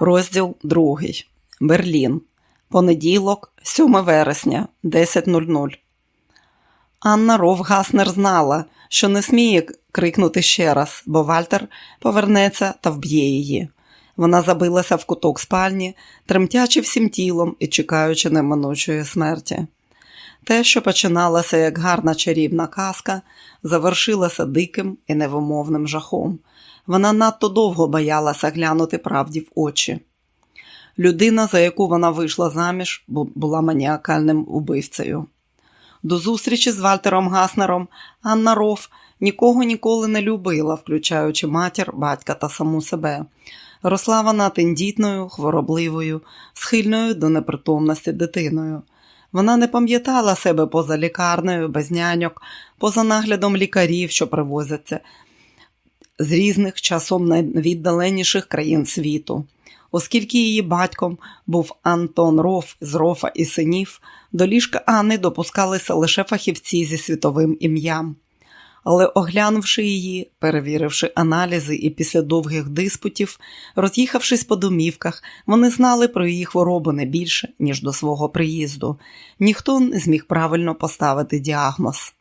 Розділ 2. Берлін. Понеділок, 7 вересня, 10.00. Анна Ровгаснер знала, що не сміє крикнути ще раз, бо Вальтер повернеться та вб'є її. Вона забилася в куток спальні, тремтячи всім тілом і чекаючи неминучої смерті. Те, що починалося як гарна чарівна казка, завершилося диким і невимовним жахом. Вона надто довго боялася глянути правді в очі. Людина, за яку вона вийшла заміж, була маніакальним убивцею. До зустрічі з Вальтером Гаснером Анна Ров нікого ніколи не любила, включаючи матір, батька та саму себе. Росла вона тендітною, хворобливою, схильною до непритомності дитиною. Вона не пам'ятала себе поза лікарнею, без няньок, поза наглядом лікарів, що привозяться з різних часом найвіддаленіших країн світу. Оскільки її батьком був Антон Роф з Рофа і синів, до ліжка Анни допускалися лише фахівці зі світовим ім'ям. Але, оглянувши її, перевіривши аналізи і після довгих диспутів, роз'їхавшись по домівках, вони знали про її хворобу не більше, ніж до свого приїзду. Ніхто не зміг правильно поставити діагноз.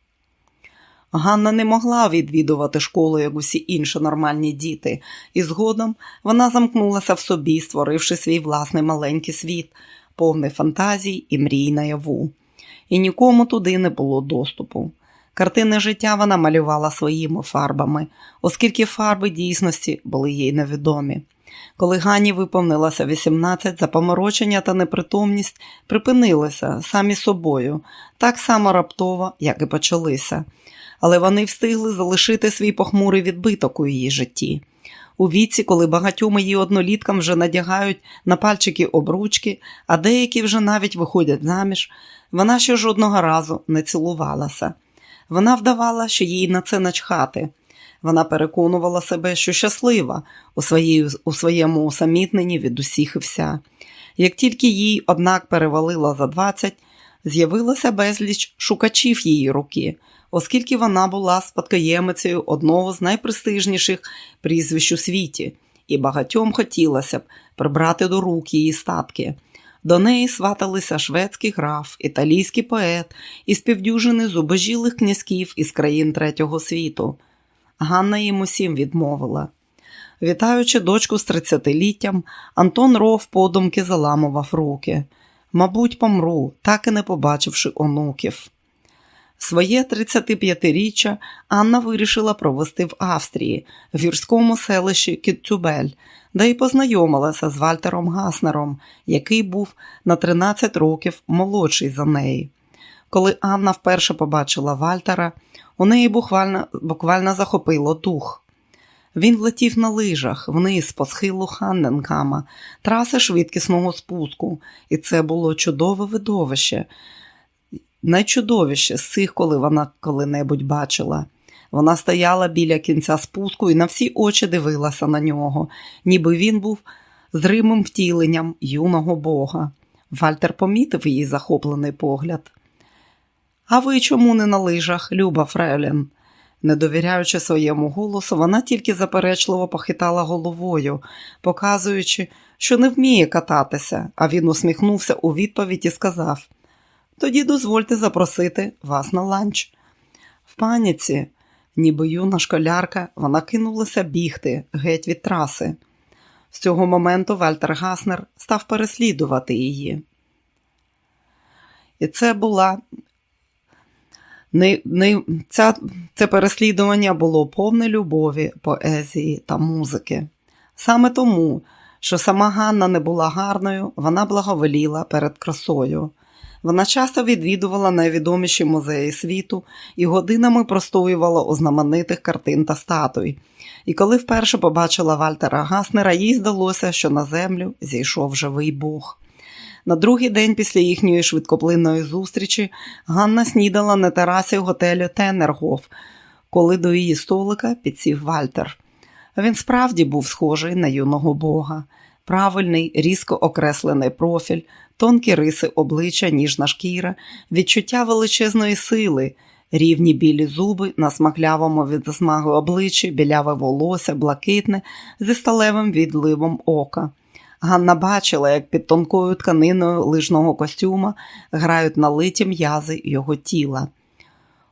Ганна не могла відвідувати школу, як усі інші нормальні діти, і згодом вона замкнулася в собі, створивши свій власний маленький світ, повний фантазій і мрій наяву. І нікому туди не було доступу. Картини життя вона малювала своїми фарбами, оскільки фарби дійсності були їй невідомі. Коли Гані виповнилося 18, запоморочення та непритомність припинилися самі собою, так само раптово, як і почалися але вони встигли залишити свій похмурий відбиток у її житті. У віці, коли багатьом її одноліткам вже надягають на пальчики обручки, а деякі вже навіть виходять заміж, вона ще жодного разу не цілувалася. Вона вдавала, що їй на це начхати. Вона переконувала себе, що щаслива у, своїй, у своєму усамітненні від усіх і вся. Як тільки їй, однак, перевалило за 20, з'явилося безліч шукачів її руки – оскільки вона була спадкоємицею одного з найпрестижніших прізвищ у світі, і багатьом хотілося б прибрати до рук її статки. До неї сваталися шведський граф, італійський поет і співдюжини зубожілих князьків із країн третього світу. Ганна їм усім відмовила. Вітаючи дочку з тридцятиліттям, Антон Ров подумки заламував руки. Мабуть, помру, так і не побачивши онуків. Своє 35-річчя Анна вирішила провести в Австрії, в гірському селищі Кітцюбель, де й познайомилася з Вальтером Гаснером, який був на 13 років молодший за неї. Коли Анна вперше побачила Вальтера, у неї буквально, буквально захопило дух. Він летів на лижах вниз по схилу Ханненкама, траси швидкісного спуску, і це було чудове видовище найчудовіше з цих, коли вона коли-небудь бачила. Вона стояла біля кінця спуску і на всі очі дивилася на нього, ніби він був зримим втіленням юного бога. Вальтер помітив її захоплений погляд. А ви чому не на лижах, Люба Фрелін? Не довіряючи своєму голосу, вона тільки заперечливо похитала головою, показуючи, що не вміє кататися, а він усміхнувся у відповідь і сказав тоді дозвольте запросити вас на ланч. В паніці, ніби юна школярка, вона кинулася бігти геть від траси. З цього моменту Вальтер Гаснер став переслідувати її. І це була не, не, ця, це переслідування було повне любові, поезії та музики. Саме тому, що сама Ганна не була гарною, вона благоволіла перед красою. Вона часто відвідувала найвідоміші музеї світу і годинами простоювала у знаменитих картин та статуй. І коли вперше побачила Вальтера Гаснера, їй здалося, що на землю зійшов живий Бог. На другий день після їхньої швидкоплинної зустрічі Ганна снідала на терасі готелю Теннергоф, коли до її столика підсів Вальтер. Він справді був схожий на юного бога правильний, різко окреслений профіль, тонкі риси обличчя, ніжна шкіра, відчуття величезної сили, рівні білі зуби на смаглявому від засмаги обличчі, біляве волосся, блакитне, зі сталевим відливом ока. Ганна бачила, як під тонкою тканиною лижного костюма грають налиті м'язи його тіла.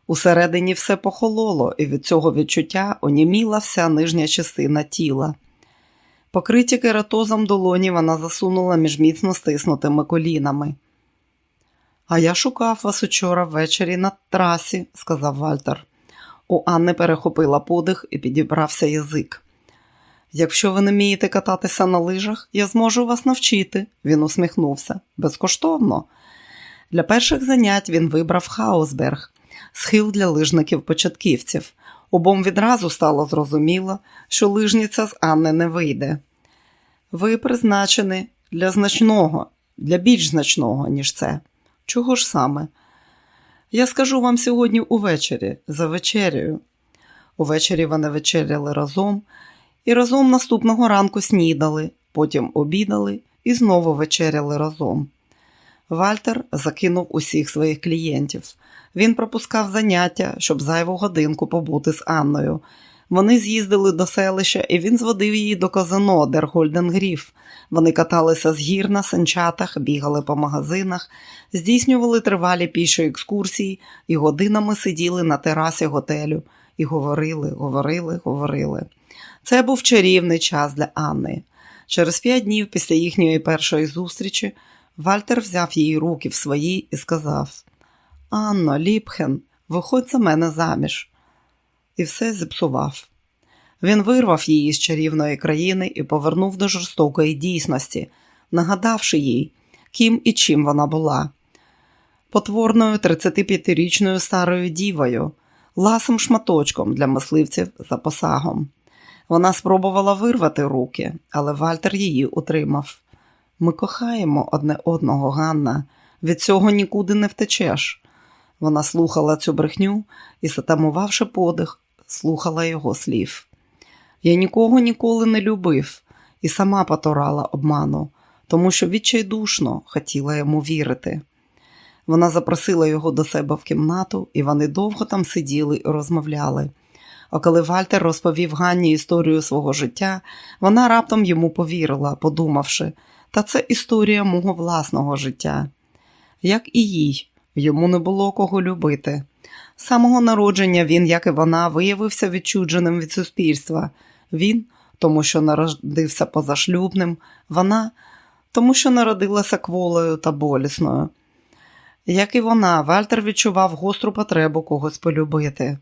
Усередині все похололо, і від цього відчуття оніміла вся нижня частина тіла. Покриті кератозом долоні вона засунула між міцно стиснутими колінами. А я шукав вас учора ввечері на трасі, сказав Вальтер. У Анни перехопила подих і підібрався язик. Якщо ви не вмієте кататися на лижах, я зможу вас навчити, він усміхнувся. Безкоштовно. Для перших занять він вибрав Хаусберг, схил для лижників-початківців. Обом відразу стало зрозуміло, що лижниця з Анни не вийде. Ви призначені для значного, для більш значного, ніж це. Чого ж саме? Я скажу вам сьогодні увечері, за вечерею. Увечері вони вечеряли разом і разом наступного ранку снідали, потім обідали і знову вечеряли разом. Вальтер закинув усіх своїх клієнтів. Він пропускав заняття, щоб зайву годинку побути з Анною. Вони з'їздили до селища, і він зводив її до казино Дергольденгріф. Вони каталися з гір на санчатах, бігали по магазинах, здійснювали тривалі піші екскурсії і годинами сиділи на терасі готелю і говорили, говорили, говорили. Це був чарівний час для Анни. Через п'ять днів після їхньої першої зустрічі Вальтер взяв її руки в свої і сказав: Анно, Ліпхен, виходь за мене заміж. І все зіпсував. Він вирвав її з чарівної країни і повернув до жорстокої дійсності, нагадавши їй, ким і чим вона була. Потворною 35-річною старою дівою, ласим шматочком для мисливців за посагом. Вона спробувала вирвати руки, але Вальтер її утримав. Ми кохаємо одне одного, Ганна, від цього нікуди не втечеш. Вона слухала цю брехню і, затамувавши подих, слухала його слів. Я нікого ніколи не любив і сама потурала обману, тому що відчайдушно хотіла йому вірити. Вона запросила його до себе в кімнату, і вони довго там сиділи і розмовляли. А коли Вальтер розповів Ганні історію свого життя, вона раптом йому повірила, подумавши, та це історія мого власного життя. Як і їй, йому не було кого любити. З самого народження він, як і вона, виявився відчудженим від суспільства. Він, тому що народився позашлюбним, вона, тому що народилася кволою та болісною. Як і вона, Вальтер відчував гостру потребу когось полюбити.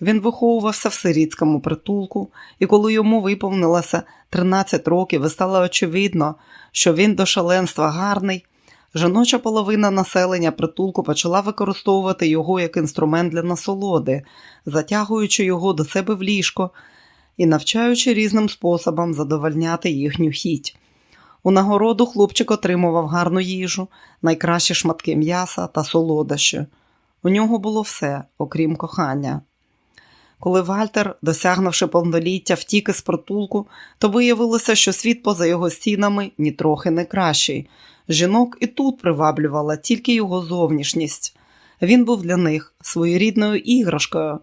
Він виховувався в сирітському притулку, і коли йому виповнилося 13 років і стало очевидно, що він до шаленства гарний, жіноча половина населення притулку почала використовувати його як інструмент для насолоди, затягуючи його до себе в ліжко і навчаючи різним способам задовольняти їхню хіть. У нагороду хлопчик отримував гарну їжу, найкращі шматки м'яса та солодощі. У нього було все, окрім кохання. Коли Вальтер, досягнувши повноліття, втік із притулку, то виявилося, що світ поза його стінами нітрохи не кращий. Жінок і тут приваблювала тільки його зовнішність. Він був для них своєрідною іграшкою,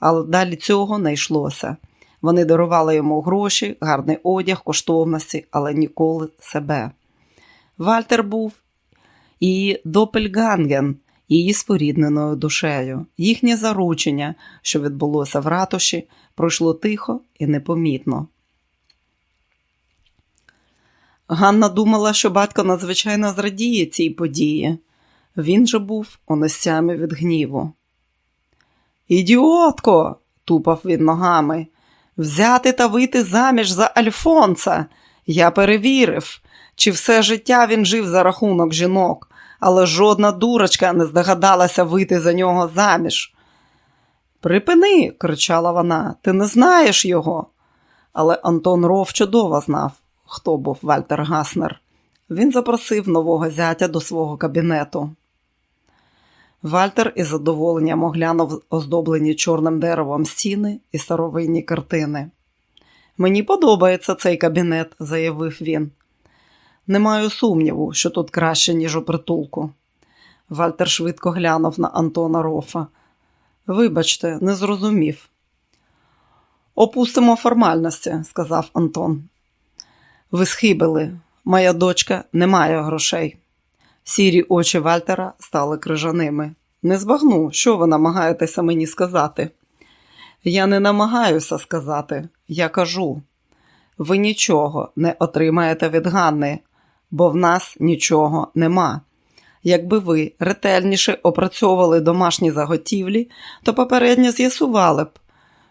але далі цього не йшлося. Вони дарували йому гроші, гарний одяг, коштовності, але ніколи себе. Вальтер був і Допельганген, її спорідненою душею. Їхнє заручення, що відбулося в ратуші, пройшло тихо і непомітно. Ганна думала, що батько надзвичайно зрадіє цій події. Він же був у нестямі від гніву. Ідіотко, тупав він ногами, взяти та вийти заміж за Альфонса. Я перевірив, чи все життя він жив за рахунок жінок але жодна дурочка не здогадалася вийти за нього заміж. Припини, кричала вона, ти не знаєш його. Але Антон Ров чудово знав, хто був Вальтер Гаснер. Він запросив нового зятя до свого кабінету. Вальтер із задоволенням оглянув оздоблені чорним деревом стіни і старовинні картини. Мені подобається цей кабінет, заявив він. Не маю сумніву, що тут краще, ніж у притулку. Вальтер швидко глянув на Антона Рофа. Вибачте, не зрозумів. Опустимо формальності, сказав Антон. Ви схибили. моя дочка не має грошей. Сірі очі Вальтера стали крижаними. Не збагну, що ви намагаєтеся мені сказати. Я не намагаюся сказати, я кажу. Ви нічого не отримаєте від Ганни, бо в нас нічого нема. Якби ви ретельніше опрацьовували домашні заготівлі, то попередньо з'ясували б,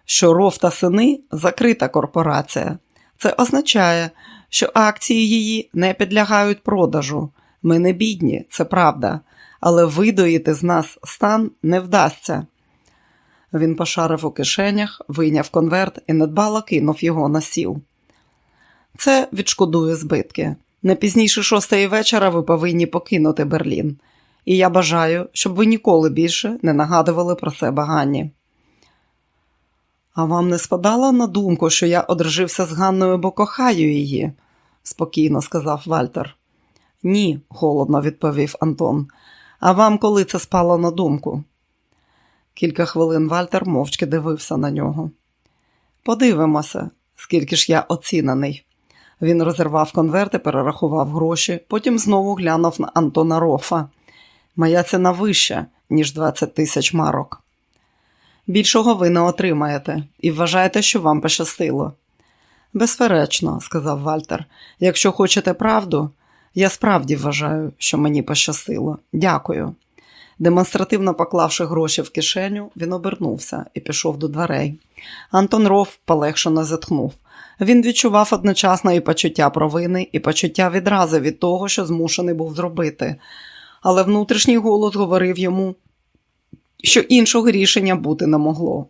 що ров та сини закрита корпорація. Це означає, що акції її не підлягають продажу. Ми не бідні, це правда, але видоїти з нас стан не вдасться. Він пошарив у кишенях, вийняв конверт і недбало кинув його на сіл. Це відшкодує збитки. Не пізніше шостої вечора ви повинні покинути Берлін. І я бажаю, щоб ви ніколи більше не нагадували про себе Ганні. А вам не спадало на думку, що я одружився з Ганною, бо кохаю її? спокійно сказав Вальтер. Ні, холодно відповів Антон. А вам коли це спало на думку? Кілька хвилин Вальтер мовчки дивився на нього. Подивимося, скільки ж я оцінений. Він розірвав конверт і перерахував гроші, потім знову глянув на Антона Рофа. Моя ціна вища, ніж 20 тисяч марок. Більшого ви не отримаєте і вважаєте, що вам пощастило. Безперечно, сказав Вальтер, якщо хочете правду, я справді вважаю, що мені пощастило. Дякую. Демонстративно поклавши гроші в кишеню, він обернувся і пішов до дверей. Антон Ров полегшено зітхнув. Він відчував одночасно і почуття провини, і почуття відрази від того, що змушений був зробити. Але внутрішній голос говорив йому, що іншого рішення бути не могло.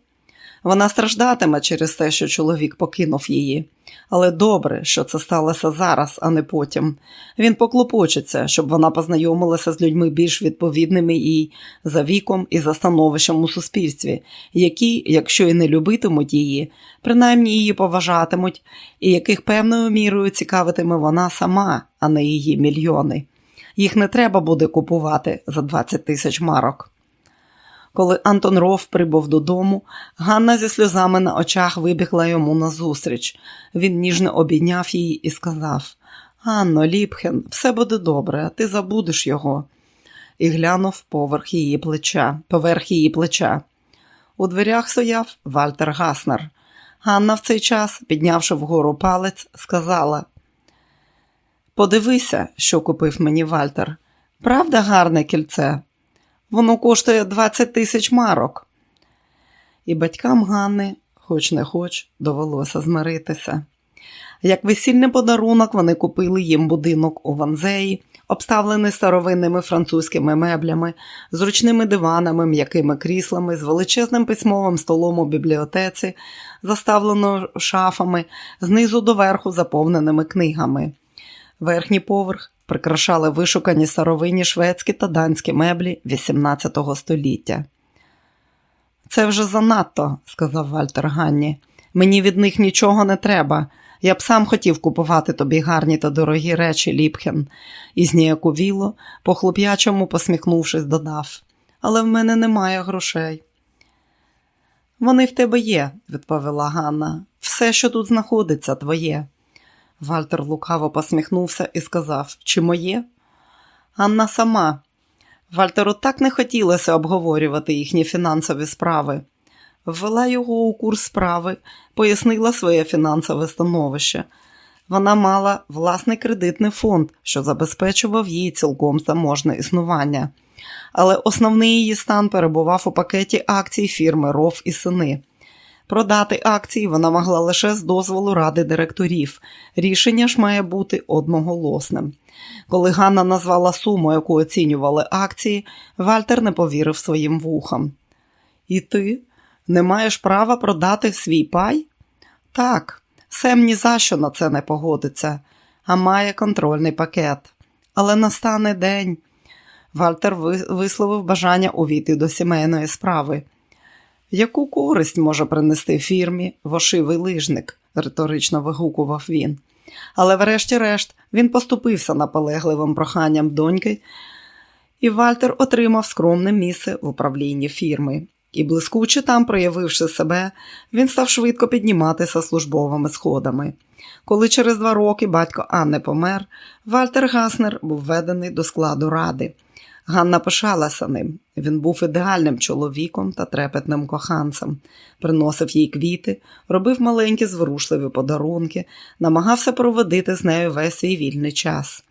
Вона страждатиме через те, що чоловік покинув її. Але добре, що це сталося зараз, а не потім. Він поклопочеться, щоб вона познайомилася з людьми більш відповідними їй за віком і за становищем у суспільстві, які, якщо і не любитимуть її, принаймні її поважатимуть, і яких певною мірою цікавитиме вона сама, а не її мільйони. Їх не треба буде купувати за 20 тисяч марок. Коли Антон Ров прибув додому, Ганна зі сльозами на очах вибігла йому назустріч. Він ніжно обійняв її і сказав: Ганно, Ліпхен, все буде добре, ти забудеш його. І глянув поверх її плеча, поверх її плеча. У дверях стояв Вальтер Гаснер. Ганна в цей час, піднявши вгору палець, сказала: Подивися, що купив мені Вальтер. Правда, гарне кільце? Воно коштує 20 тисяч марок. І батькам Ганни, хоч не хоч, довелося змиритися. Як весільний подарунок вони купили їм будинок у Ванзеї, обставлений старовинними французькими меблями, зручними диванами, м'якими кріслами, з величезним письмовим столом у бібліотеці, заставленою шафами, знизу до верху заповненими книгами. Верхній поверх прикрашали вишукані старовинні шведські та данські меблі XVIII століття. Це вже занадто, сказав Вальтер Ганні. Мені від них нічого не треба. Я б сам хотів купувати тобі гарні та дорогі речі, Ліпхен, і зніяковіло, по хлоп'ячому посміхнувшись, додав. Але в мене немає грошей. Вони в тебе є, відповіла Ганна. Все, що тут знаходиться, твоє. Вальтер лукаво посміхнувся і сказав, чи моє? Анна сама. Вальтеру так не хотілося обговорювати їхні фінансові справи. Ввела його у курс справи, пояснила своє фінансове становище. Вона мала власний кредитний фонд, що забезпечував їй цілком заможне існування. Але основний її стан перебував у пакеті акцій фірми Ров і сини. Продати акції вона могла лише з дозволу ради директорів. Рішення ж має бути одноголосним. Коли Ганна назвала суму, яку оцінювали акції, Вальтер не повірив своїм вухам. І ти не маєш права продати свій пай? Так, Сем ні за що на це не погодиться, а має контрольний пакет. Але настане день. Вальтер висловив бажання увійти до сімейної справи. Яку користь може принести фірмі вошивий лижник? риторично вигукував він. Але, врешті-решт, він поступився наполегливим проханням доньки, і Вальтер отримав скромне місце в управлінні фірми. І, блискуче там, проявивши себе, він став швидко підніматися службовими сходами. Коли через два роки батько Анни помер, Вальтер Гаснер був введений до складу ради. Ганна пишалася ним. Він був ідеальним чоловіком та трепетним коханцем, приносив їй квіти, робив маленькі зворушливі подарунки, намагався проводити з нею весь свій вільний час.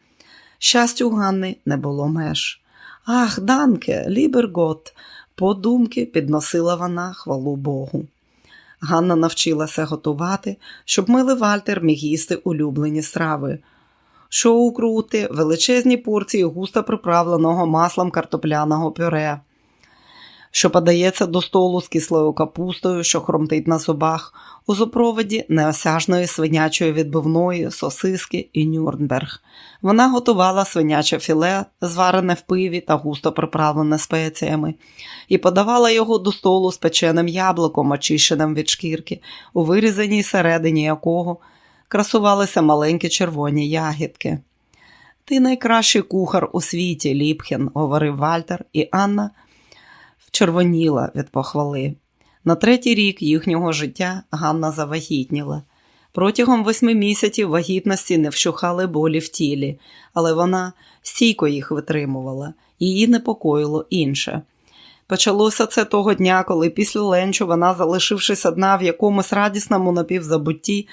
Щастю, Ганни не було меж. Ach, danke, lieber Gott, подумки підносила вона хвалу Богу. Ганна навчилася готувати, щоб милий Вальтер міг їсти улюблені страви. Шоу крути, величезні порції густо приправленого маслом картопляного пюре, що подається до столу з кислою капустою, що хромтить на зубах, у супроводі неосяжної свинячої відбивної, сосиски і Нюрнберг. Вона готувала свиняче філе, зварене в пиві та густо приправлене спеціями, і подавала його до столу з печеним яблуком, очищеним від шкірки, у вирізаній середині якого красувалися маленькі червоні ягідки. Ти найкращий кухар у світі, Ліпхен, говорив Вальтер, і Анна вчервоніла від похвали. На третій рік їхнього життя Ганна завагітніла. Протягом восьми місяців вагітності не вщухали болі в тілі, але вона стійко їх витримувала, її непокоїло інше. Почалося це того дня, коли після ленчу вона, залишившись одна в якомусь радісному напівзабутті,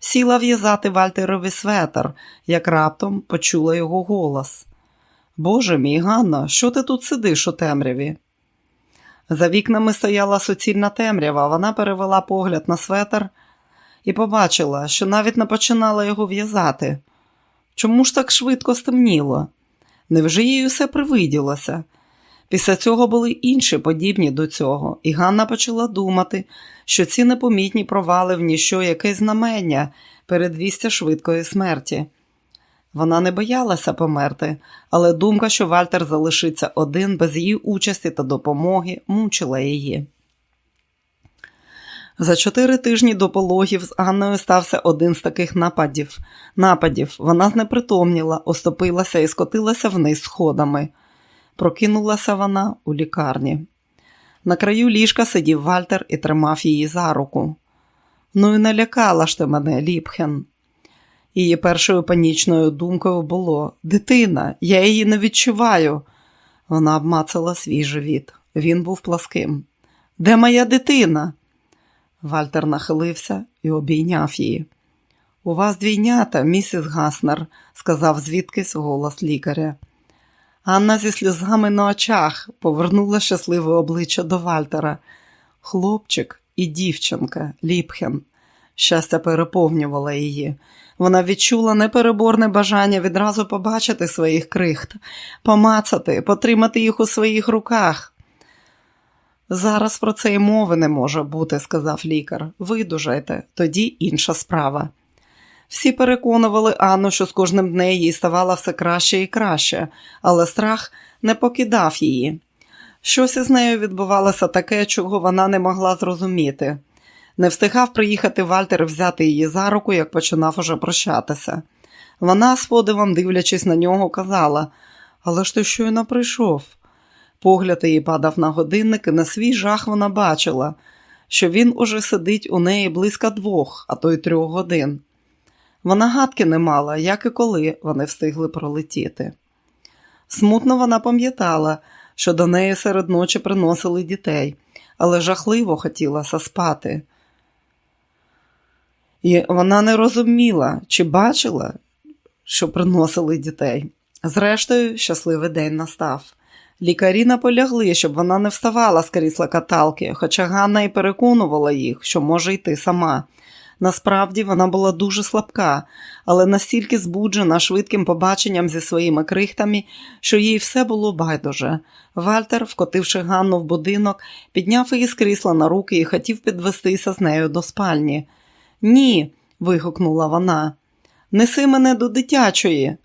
сіла в'язати Вальтерові светр, як раптом почула його голос. Боже мій, Ганна, що ти тут сидиш у темряві? За вікнами стояла суцільна темрява, вона перевела погляд на светр і побачила, що навіть не починала його в'язати. Чому ж так швидко стемніло? Невже їй усе привиділося? Після цього були інші подібні до цього, і Ганна почала думати, що ці непомітні провали в ніщо якесь знамення передвістя швидкої смерті. Вона не боялася померти, але думка, що Вальтер залишиться один без її участі та допомоги, мучила її. За чотири тижні до пологів з Анною стався один з таких нападів. Нападів вона знепритомніла, остопилася і скотилася вниз сходами. Прокинулася вона у лікарні. На краю ліжка сидів Вальтер і тримав її за руку. Ну і налякала ж ти мене, Ліпхен. Її першою панічною думкою було Дитина, я її не відчуваю. Вона обмацала свій живіт. Він був пласким. Де моя дитина? Вальтер нахилився і обійняв її. У вас двійнята, місіс Гаснер, сказав звідкись голос лікаря. Анна зі сльозами на очах повернула щасливе обличчя до Вальтера. Хлопчик і дівчинка, Ліпхен. Щастя переповнювало її. Вона відчула непереборне бажання відразу побачити своїх крихт, помацати, потримати їх у своїх руках. Зараз про це й мови не може бути, сказав лікар. Видужайте, тоді інша справа. Всі переконували Анну, що з кожним днем їй ставало все краще і краще, але страх не покидав її. Щось із нею відбувалося таке, чого вона не могла зрозуміти. Не встигав приїхати Вальтер взяти її за руку, як починав уже прощатися. Вона, з подивом, дивлячись на нього, казала Але ж ти щойно прийшов. Погляд її падав на годинник, і на свій жах вона бачила, що він уже сидить у неї близько двох, а то й трьох годин. Вона гадки не мала, як і коли вони встигли пролетіти. Смутно вона пам'ятала, що до неї серед ночі приносили дітей, але жахливо хотілося спати. І вона не розуміла, чи бачила, що приносили дітей. Зрештою, щасливий день настав. Лікарі наполягли, щоб вона не вставала з крісла каталки, хоча Ганна і переконувала їх, що може йти сама. Насправді вона була дуже слабка, але настільки збуджена швидким побаченням зі своїми крихтами, що їй все було байдуже. Вальтер, вкотивши Ганну в будинок, підняв її з крісла на руки і хотів підвестися з нею до спальні. Ні, вигукнула вона, неси мене до дитячої.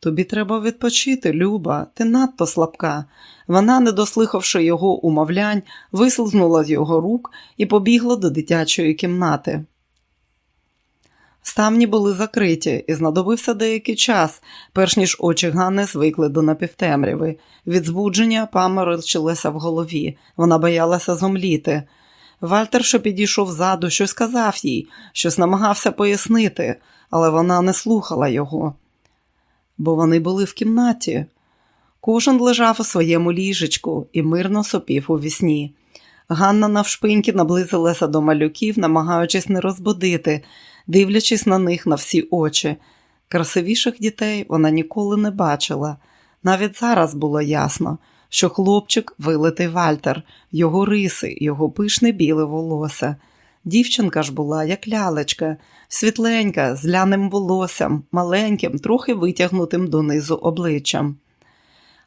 Тобі треба відпочити, Люба, ти надто слабка. Вона, не дослухавши його умовлянь, вислизнула з його рук і побігла до дитячої кімнати. Ставні були закриті, і знадобився деякий час, перш ніж очі Ганни звикли до напівтемряви. Від збудження паморочилася в голові, вона боялася зомліти. Вальтер, що підійшов ззаду, щось сказав їй, щось намагався пояснити, але вона не слухала його. Бо вони були в кімнаті. Кожен лежав у своєму ліжечку і мирно сопів у вісні. Ганна навшпиньки наблизилася до малюків, намагаючись не розбудити, дивлячись на них на всі очі. Красивіших дітей вона ніколи не бачила. Навіть зараз було ясно, що хлопчик вилитий Вальтер, його риси, його пишне біле волосся. Дівчинка ж була, як лялечка, світленька, з ляним волоссям, маленьким, трохи витягнутим донизу обличчям.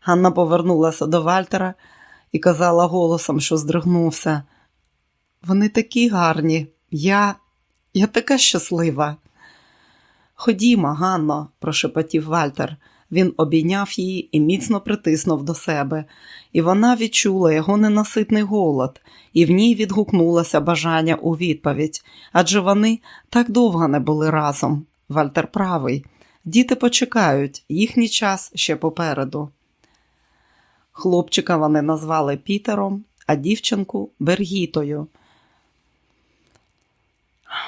Ганна повернулася до Вальтера і казала голосом, що здригнувся. Вони такі гарні, я, я така щаслива. Ходімо, Ганно, прошепотів Вальтер. Він обійняв її і міцно притиснув до себе, і вона відчула його ненаситний голод, і в ній відгукнулося бажання у відповідь, адже вони так довго не були разом. Вальтер правий. Діти почекають, їхній час ще попереду. Хлопчика вони назвали Пітером, а дівчинку Бергітою.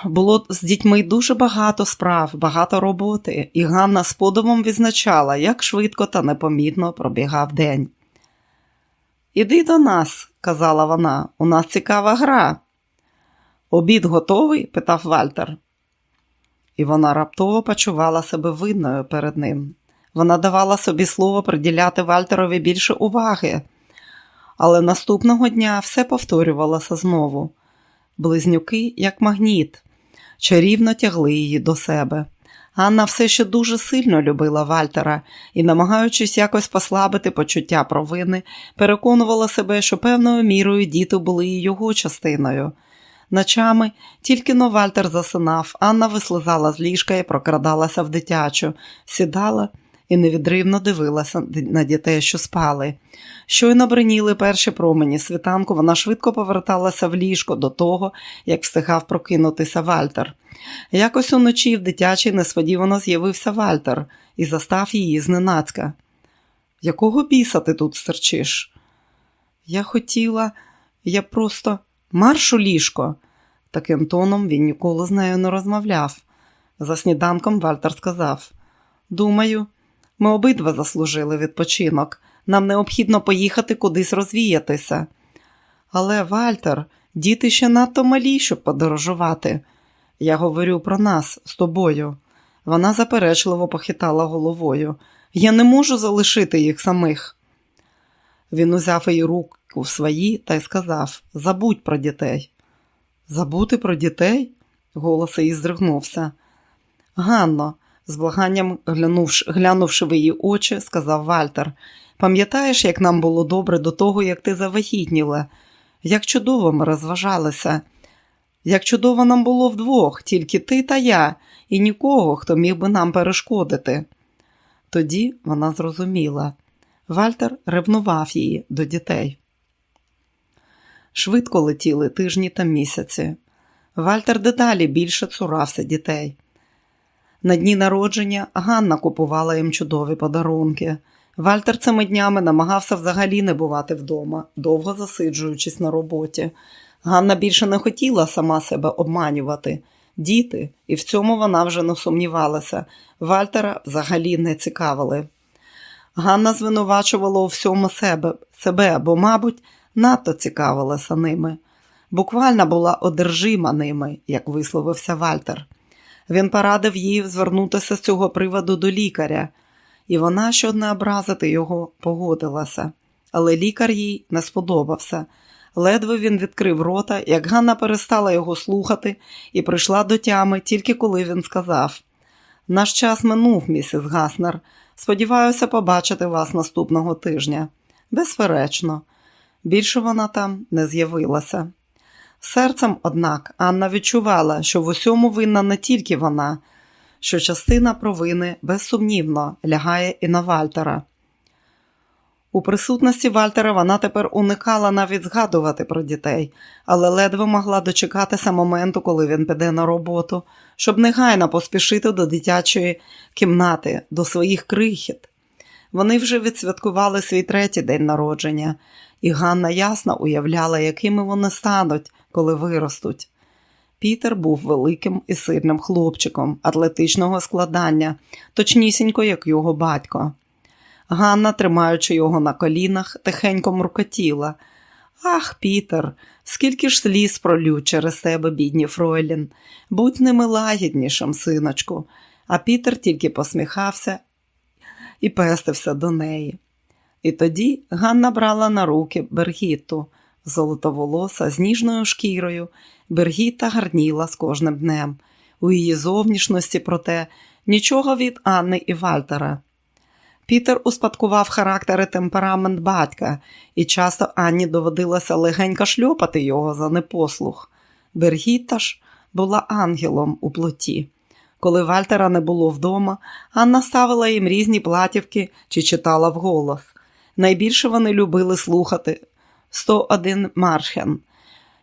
Було з дітьми дуже багато справ, багато роботи, і Ганна з подумом відзначала, як швидко та непомітно пробігав день. Іди до нас, казала вона, у нас цікава гра. Обід готовий? питав Вальтер. І вона раптово почувала себе винною перед ним. Вона давала собі слово приділяти Вальтерові більше уваги, але наступного дня все повторювалося знову. Близнюки, як магніт, чарівно тягли її до себе. Анна все ще дуже сильно любила Вальтера і, намагаючись якось послабити почуття провини, переконувала себе, що певною мірою діти були і його частиною. Ночами, тільки но Вальтер засинав, Анна вислизала з ліжка і прокрадалася в дитячу, сідала і невідривно дивилася на дітей, що спали. Щойно бриніли перші промені світанку, вона швидко поверталася в ліжко до того, як встигав прокинутися Вальтер. Якось уночі в дитячій несподівано з'явився Вальтер і застав її зненацька. Якого біса ти тут стерчиш? Я хотіла, я просто марш у ліжко. Таким тоном він ніколи з нею не розмовляв. За сніданком Вальтер сказав: Думаю, ми обидва заслужили відпочинок. Нам необхідно поїхати кудись розвіятися. Але, Вальтер, діти ще надто малі, щоб подорожувати. Я говорю про нас з тобою. Вона заперечливо похитала головою. Я не можу залишити їх самих. Він узяв її руку в свої та й сказав Забудь про дітей. Забути про дітей? Голос її здригнувся. Ганно, з благанням глянувши, глянувши в її очі, сказав Вальтер. Пам'ятаєш, як нам було добре до того, як ти завагітніла? Як чудово ми розважалися, як чудово нам було вдвох, тільки ти та я, і нікого, хто міг би нам перешкодити. Тоді вона зрозуміла. Вальтер ревнував її до дітей. Швидко летіли тижні та місяці. Вальтер дедалі більше цурався дітей. На дні народження Ганна купувала їм чудові подарунки. Вальтер цими днями намагався взагалі не бувати вдома, довго засиджуючись на роботі. Ганна більше не хотіла сама себе обманювати. Діти, і в цьому вона вже не сумнівалася, Вальтера взагалі не цікавили. Ганна звинувачувала у всьому себе, себе, бо, мабуть, надто цікавилася ними. Буквально була одержима ними, як висловився Вальтер. Він порадив їй звернутися з цього приводу до лікаря, і вона, щоб не образити його, погодилася. Але лікар їй не сподобався. Ледве він відкрив рота, як Ганна перестала його слухати і прийшла до тями тільки коли він сказав: Наш час минув, місіс Гаснер. Сподіваюся побачити вас наступного тижня. Безперечно, більше вона там не з'явилася. Серцем, однак, Анна відчувала, що в усьому винна не тільки вона, що частина провини безсумнівно лягає і на Вальтера. У присутності Вальтера вона тепер уникала навіть згадувати про дітей, але ледве могла дочекатися моменту, коли він піде на роботу, щоб негайно поспішити до дитячої кімнати, до своїх крихіт. Вони вже відсвяткували свій третій день народження, і Ганна ясно уявляла, якими вони стануть, коли виростуть. Пітер був великим і сильним хлопчиком атлетичного складання, точнісінько, як його батько. Ганна, тримаючи його на колінах, тихенько муркотіла. Ах, Пітер, скільки ж сліз пролю через тебе, бідні Фройлін, будь ними лагіднішим, синочку. А Пітер тільки посміхався і пестився до неї. І тоді Ганна брала на руки Бергіту, золотоволоса з ніжною шкірою. Бергіта гарніла з кожним днем. У її зовнішності, проте, нічого від Анни і Вальтера. Пітер успадкував характер і темперамент батька, і часто Анні доводилося легенько шльопати його за непослух. Бергіта ж була ангелом у плоті. Коли Вальтера не було вдома, Анна ставила їм різні платівки чи читала вголос. Найбільше вони любили слухати 101 Мархен.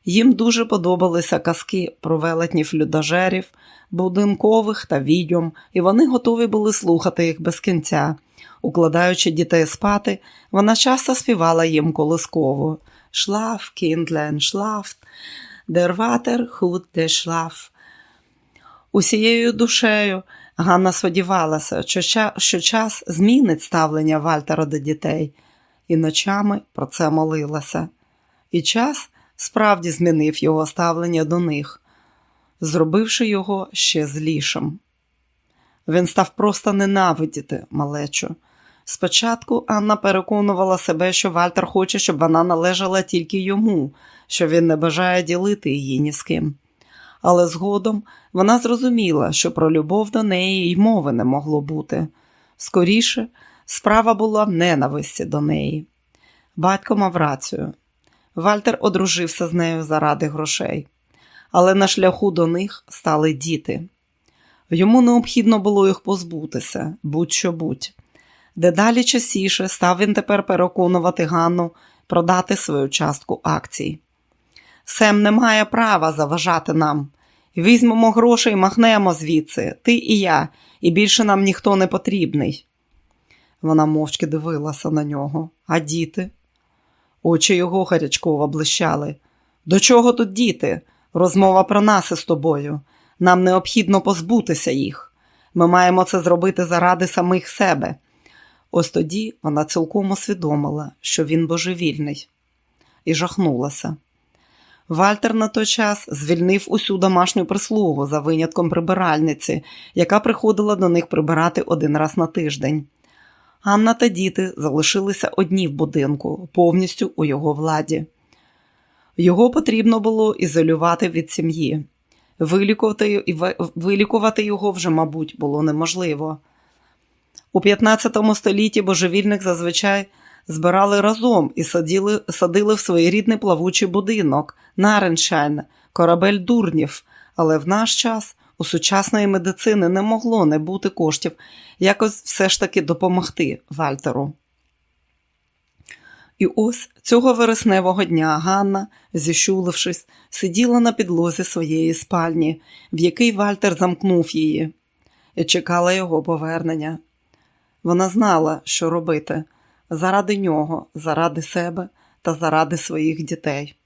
Їм дуже подобалися казки про велетнів людожерів, будинкових та відьом, і вони готові були слухати їх без кінця. Укладаючи дітей спати, вона часто співала їм колисково Шлаф, кіндлен, шлаф, дерватер, худ де шлаф. Усією душею Ганна сподівалася, що час змінить ставлення Вальтера до дітей, і ночами про це молилася. І час справді змінив його ставлення до них, зробивши його ще злішим. Він став просто ненавидіти малечу. Спочатку Анна переконувала себе, що Вальтер хоче, щоб вона належала тільки йому, що він не бажає ділити її ні з ким. Але згодом вона зрозуміла, що про любов до неї й мови не могло бути. Скоріше, справа була в ненависті до неї. Батько мав рацію. Вальтер одружився з нею заради грошей, але на шляху до них стали діти. Йому необхідно було їх позбутися, будь-що будь. Дедалі частіше став він тепер переконувати Ганну продати свою частку акцій. Сем не має права заважати нам. Візьмемо гроші і махнемо звідси, ти і я, і більше нам ніхто не потрібний. Вона мовчки дивилася на нього, а діти. Очі його гарячково блищали. До чого тут діти? Розмова про нас із тобою. Нам необхідно позбутися їх. Ми маємо це зробити заради самих себе. Ось тоді вона цілком усвідомила, що він божевільний, і жахнулася. Вальтер на той час звільнив усю домашню прислугу за винятком прибиральниці, яка приходила до них прибирати один раз на тиждень. Анна та діти залишилися одні в будинку, повністю у його владі. Його потрібно було ізолювати від сім'ї. Вилікувати, його вже, мабуть, було неможливо. У 15 столітті божевільних зазвичай збирали разом і садили, садили в своєрідний плавучий будинок, Нареншайн, корабель дурнів, але в наш час у сучасної медицини не могло не бути коштів якось все ж таки допомогти Вальтеру. І ось цього вересневого дня Ганна, зіщулившись, сиділа на підлозі своєї спальні, в який Вальтер замкнув її, і чекала його повернення. Вона знала, що робити заради нього, заради себе та заради своїх дітей.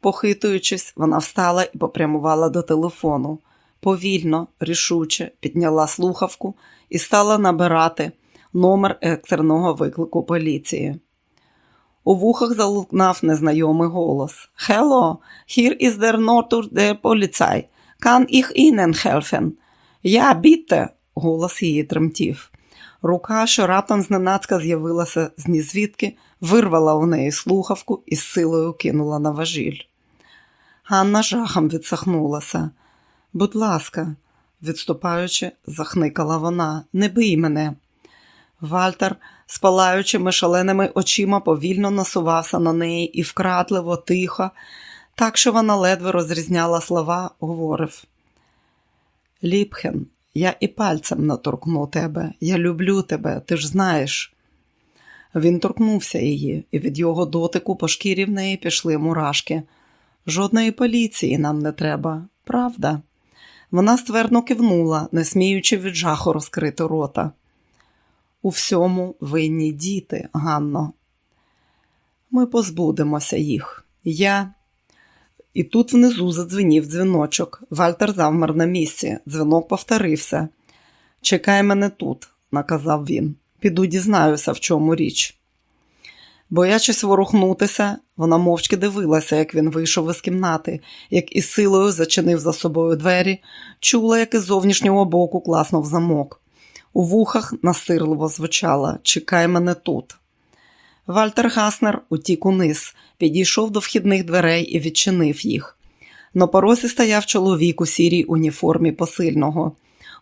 Похитуючись, вона встала і попрямувала до телефону. Повільно, рішуче підняла слухавку і стала набирати номер екстреного виклику поліції. У вухах залунав незнайомий голос. Hello, hier ist der Nordtur der Polizei. Kann ich Ihnen helfen? Я, bitte!» – голос її тремтів. Рука, що раптом зненацька з'явилася з нізвідки, вирвала у неї слухавку і з силою кинула на важіль. Ганна жахом відсахнулася. Будь ласка, відступаючи, захникала вона, не бий мене. Вальтер, спалаючими шаленими очима, повільно насувався на неї і вкрадливо, тихо, так що вона ледве розрізняла слова, говорив. Ліпхен, я і пальцем наторкну тебе, я люблю тебе, ти ж знаєш. Він торкнувся її, і від його дотику по шкірі в неї пішли мурашки. Жодної поліції нам не треба, правда? Вона ствердно кивнула, не сміючи від жаху розкрити рота. У всьому винні діти, Ганно. Ми позбудемося їх. Я. І тут внизу задзвенів дзвіночок. Вальтер завмер на місці. Дзвінок повторився. Чекай мене тут, наказав він. Піду дізнаюся, в чому річ. Боячись ворухнутися, вона мовчки дивилася, як він вийшов із кімнати, як із силою зачинив за собою двері, чула, як із зовнішнього боку класнув замок. У вухах настирливо звучала Чекай мене тут. Вальтер Гаснер утік униз, підійшов до вхідних дверей і відчинив їх. На порозі стояв чоловік у сірій уніформі посильного.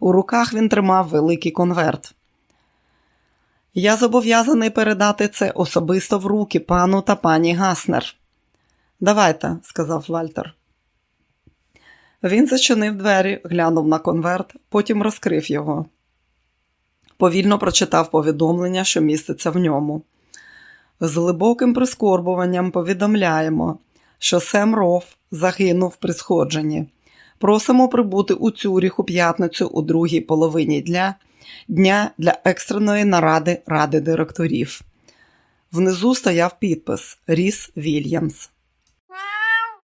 У руках він тримав великий конверт. Я зобов'язаний передати це особисто в руки пану та пані Гаснер. Давайте, сказав Вальтер. Він зачинив двері, глянув на конверт, потім розкрив його. Повільно прочитав повідомлення, що міститься в ньому. З глибоким прискорбуванням повідомляємо, що Сем Ров загинув при сходженні. Просимо прибути у Цюріх у п'ятницю у другій половині дня дня для екстреної наради ради директорів. Внизу стояв підпис Ріс Вільямс.